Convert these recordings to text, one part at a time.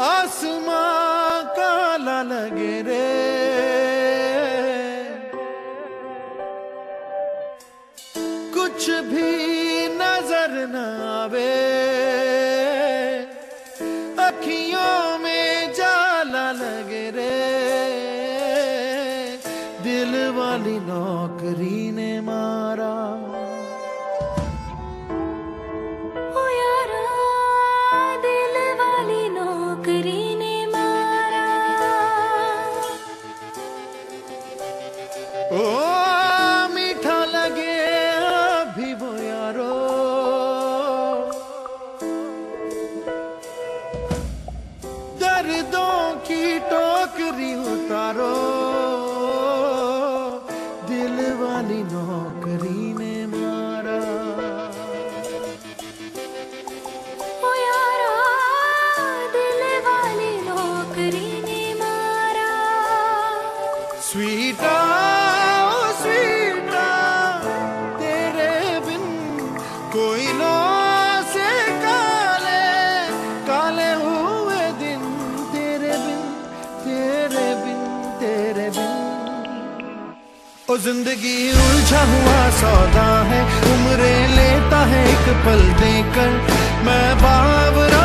आसमां काला लगे रे। कुछ भी नज़र न आवे। अखियों में जाला लगे रे। दिल वाली नौकरी ने ओ मीठा लगे अभी वो यारो दर्दों की टोकरी उतारो कोई ना से काले काले हुए दिन तेरे बिन तेरे बिन तेरे बिन। ओ ज़िंदगी उलझा हुआ सौदा है, उम्रे लेता है एक पल देकर। मैं बावरा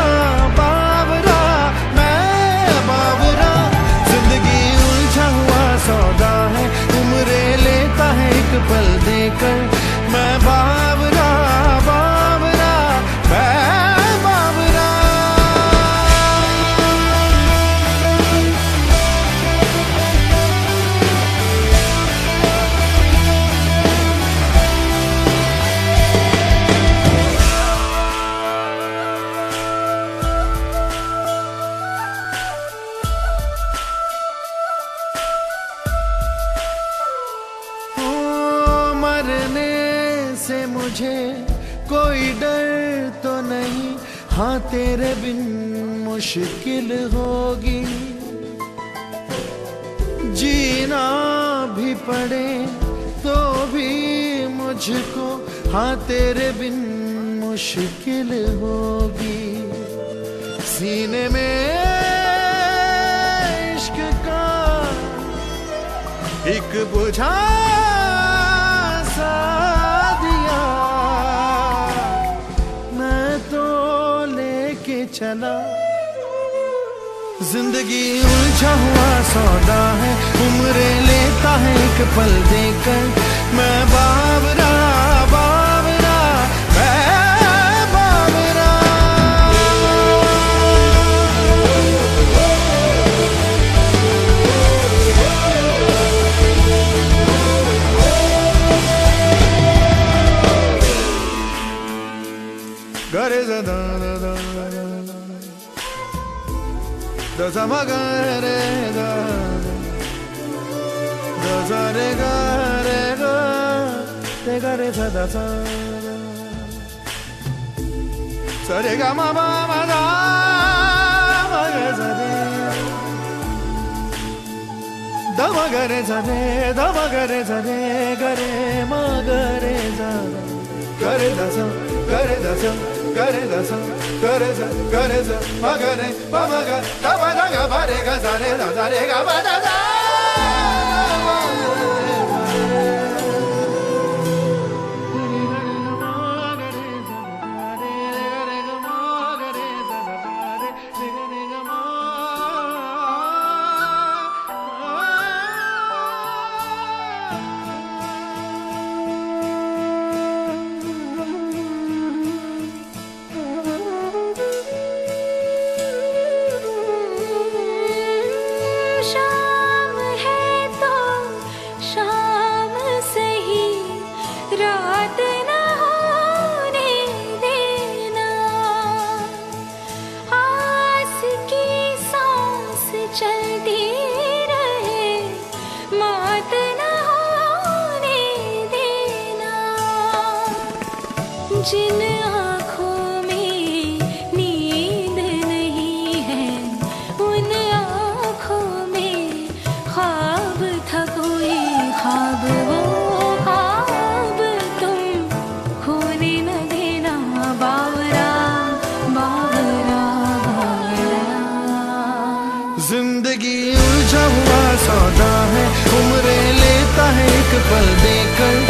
से मुझे कोई डर तो नहीं। हाँ तेरे बिन मुश्किल होगी। जीना भी पड़े तो भी मुझको। हाँ तेरे बिन मुश्किल होगी। सीने में इश्क का एक बुझा चला। ज़िंदगी उलझा हुआ सौदा है, उम्र लेता है एक पल देकर। मैं बावरा बावरा, मैं बावरा। Gare da da da da da दस मग रेसरे म, गरे गम गरे झे दम गरे झे घरे म गरे दस गरे दस gareza gareza gareza magare pamaga tabadaga barega zarela zarega badada चलती देना। जिन पल देकर